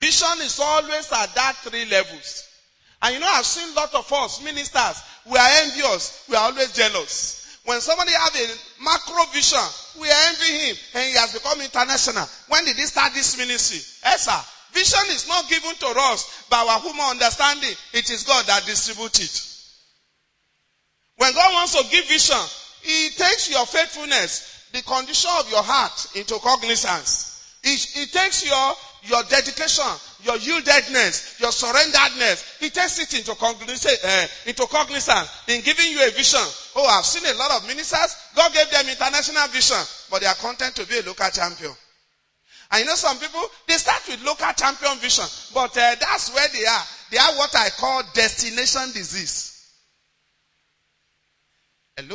Vision is always at that three levels. And you know, I've seen a lot of us, ministers, we are envious, we are always jealous. When somebody have a macro vision, we envy him and he has become international. When did he start this ministry? Yes, sir. Vision is not given to us by our human understanding. It is God that distributes it. When God wants to give vision, He takes your faithfulness, the condition of your heart into cognizance. He takes your, your dedication, your yieldedness, your surrenderedness. He takes it into cognizance, uh, into cognizance in giving you a vision. Oh, I've seen a lot of ministers. God gave them international vision, but they are content to be a local champion. And you know some people, they start with local champion vision, but uh, that's where they are. They are what I call destination disease.